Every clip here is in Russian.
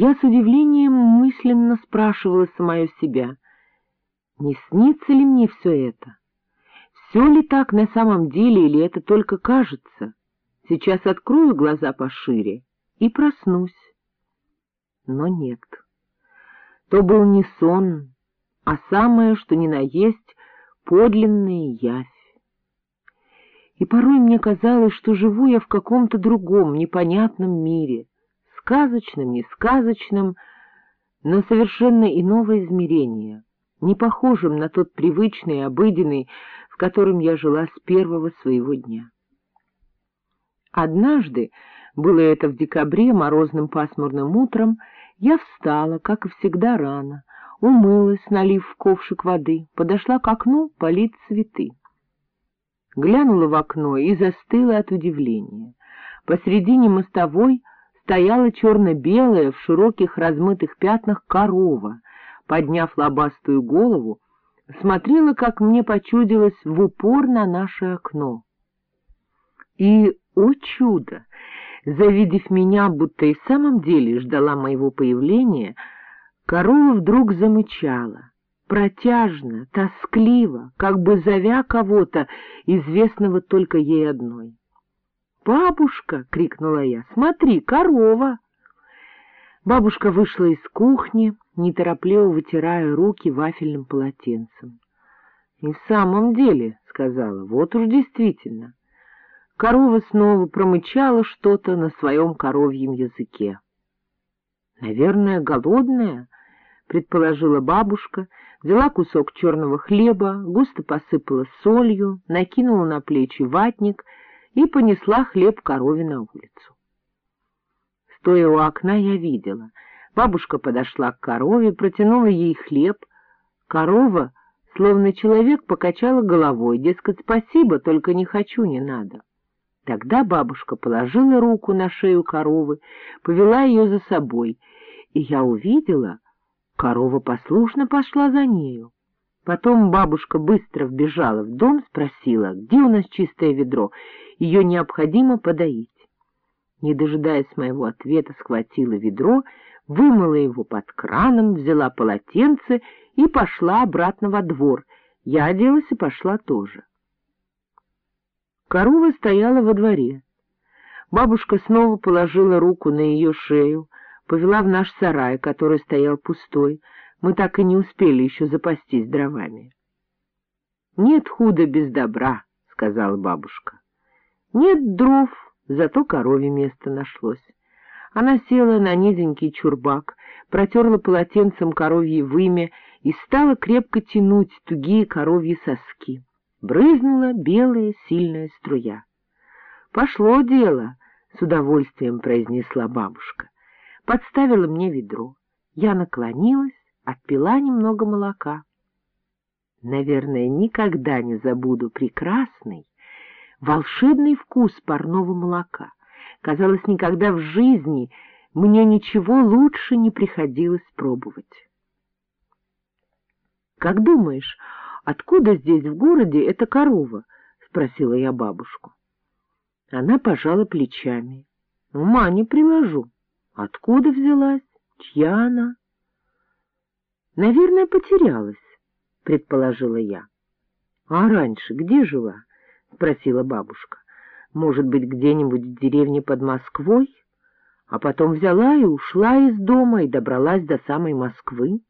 Я с удивлением мысленно спрашивала самое себя, не снится ли мне все это? Все ли так на самом деле, или это только кажется? Сейчас открою глаза пошире и проснусь. Но нет. То был не сон, а самое, что ни на есть, подлинная явь. И порой мне казалось, что живу я в каком-то другом, непонятном мире, сказочном, не сказочном, но совершенно иного измерения, не похожем на тот привычный обыденный, в котором я жила с первого своего дня. Однажды, было это в декабре, морозным пасмурным утром, я встала, как и всегда, рано, умылась, налив в ковшик воды, подошла к окну полить цветы. Глянула в окно и застыла от удивления. Посредине мостовой стояла черно-белая в широких размытых пятнах корова, подняв лобастую голову, смотрела, как мне почудилось, в упор на наше окно. И, о чудо! Завидев меня, будто и в самом деле ждала моего появления, корова вдруг замычала, протяжно, тоскливо, как бы зовя кого-то, известного только ей одной. «Бабушка!» — крикнула я. «Смотри, корова!» Бабушка вышла из кухни, неторопливо вытирая руки вафельным полотенцем. — И в самом деле, — сказала, — вот уж действительно. Корова снова промычала что-то на своем коровьем языке. — Наверное, голодная, — предположила бабушка, взяла кусок черного хлеба, густо посыпала солью, накинула на плечи ватник и понесла хлеб корове на улицу. Стоя у окна, я видела. Бабушка подошла к корове, протянула ей хлеб. Корова, словно человек, покачала головой, дескать, спасибо, только не хочу, не надо. Тогда бабушка положила руку на шею коровы, повела ее за собой, и я увидела, корова послушно пошла за нею. Потом бабушка быстро вбежала в дом, спросила, где у нас чистое ведро, ее необходимо подоить. Не дожидаясь моего ответа, схватила ведро, вымыла его под краном, взяла полотенце и пошла обратно во двор. Я оделась и пошла тоже. Корова стояла во дворе. Бабушка снова положила руку на ее шею, повела в наш сарай, который стоял пустой. Мы так и не успели еще запастись дровами. — Нет худа без добра, — сказала бабушка. — Нет дров, зато корове место нашлось. Она села на низенький чурбак, протерла полотенцем коровье вымя и стала крепко тянуть тугие коровьи соски брызнула белая сильная струя. — Пошло дело, — с удовольствием произнесла бабушка. Подставила мне ведро. Я наклонилась, отпила немного молока. Наверное, никогда не забуду прекрасный, волшебный вкус парного молока. Казалось, никогда в жизни мне ничего лучше не приходилось пробовать. — Как думаешь, Откуда здесь, в городе, эта корова? — спросила я бабушку. Она пожала плечами. — Ума не приложу. Откуда взялась? Чья она? — Наверное, потерялась, — предположила я. — А раньше где жила? — спросила бабушка. — Может быть, где-нибудь в деревне под Москвой? А потом взяла и ушла из дома и добралась до самой Москвы.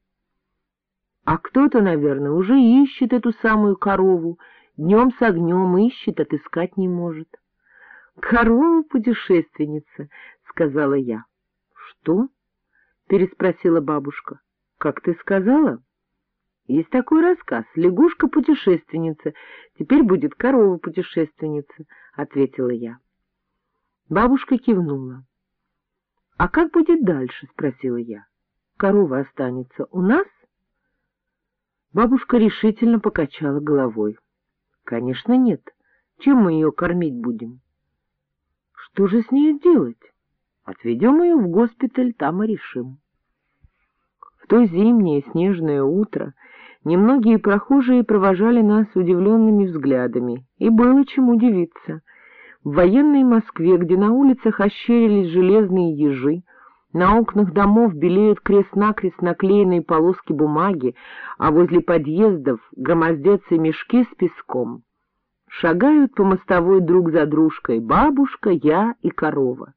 А кто-то, наверное, уже ищет эту самую корову, днем с огнем ищет, отыскать не может. — Корова-путешественница, — сказала я. — Что? — переспросила бабушка. — Как ты сказала? — Есть такой рассказ. Лягушка-путешественница. Теперь будет корова-путешественница, — ответила я. Бабушка кивнула. — А как будет дальше? — спросила я. — Корова останется у нас? Бабушка решительно покачала головой. — Конечно, нет. Чем мы ее кормить будем? — Что же с ней делать? Отведем ее в госпиталь, там и решим. В то зимнее снежное утро немногие прохожие провожали нас удивленными взглядами, и было чем удивиться. В военной Москве, где на улицах ощерились железные ежи, На окнах домов белеют крест-накрест наклеенные полоски бумаги, а возле подъездов громоздятся мешки с песком. Шагают по мостовой друг за дружкой бабушка, я и корова.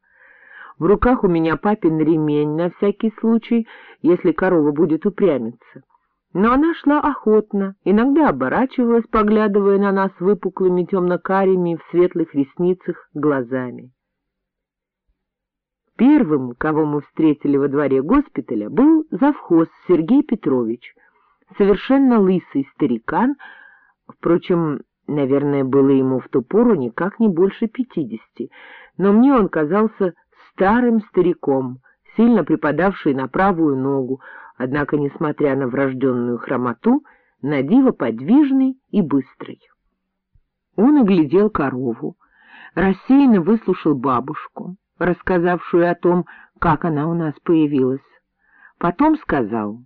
В руках у меня папин ремень на всякий случай, если корова будет упрямиться. Но она шла охотно, иногда оборачивалась, поглядывая на нас выпуклыми темно-карими в светлых ресницах глазами. Первым, кого мы встретили во дворе госпиталя, был завхоз Сергей Петрович, совершенно лысый старикан, впрочем, наверное, было ему в ту пору никак не больше пятидесяти, но мне он казался старым стариком, сильно припадавший на правую ногу, однако, несмотря на врожденную хромоту, на диво подвижный и быстрый. Он оглядел корову, рассеянно выслушал бабушку, рассказавшую о том, как она у нас появилась. Потом сказал,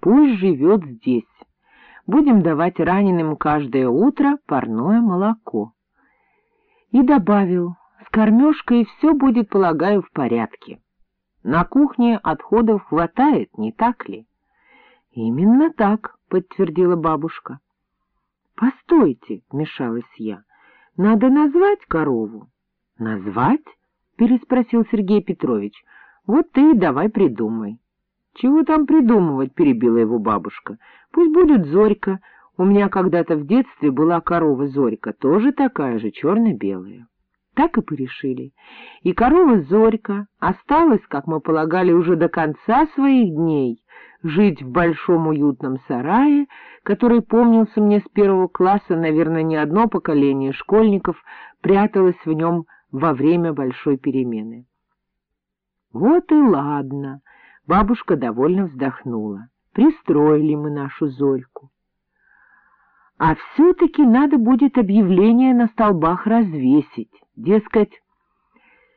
«Пусть живет здесь. Будем давать раненым каждое утро парное молоко». И добавил, «С кормежкой все будет, полагаю, в порядке». На кухне отходов хватает, не так ли? — Именно так, — подтвердила бабушка. — Постойте, — вмешалась я, — надо назвать корову. — Назвать? — переспросил Сергей Петрович. — Вот ты давай придумай. — Чего там придумывать? — перебила его бабушка. — Пусть будет Зорька. У меня когда-то в детстве была корова Зорька, тоже такая же, черно-белая. Так и порешили. И корова Зорька осталась, как мы полагали, уже до конца своих дней, жить в большом уютном сарае, который помнился мне с первого класса, наверное, не одно поколение школьников пряталось в нем во время большой перемены. Вот и ладно, бабушка довольно вздохнула. Пристроили мы нашу Зорьку. А все-таки надо будет объявление на столбах развесить. Дескать,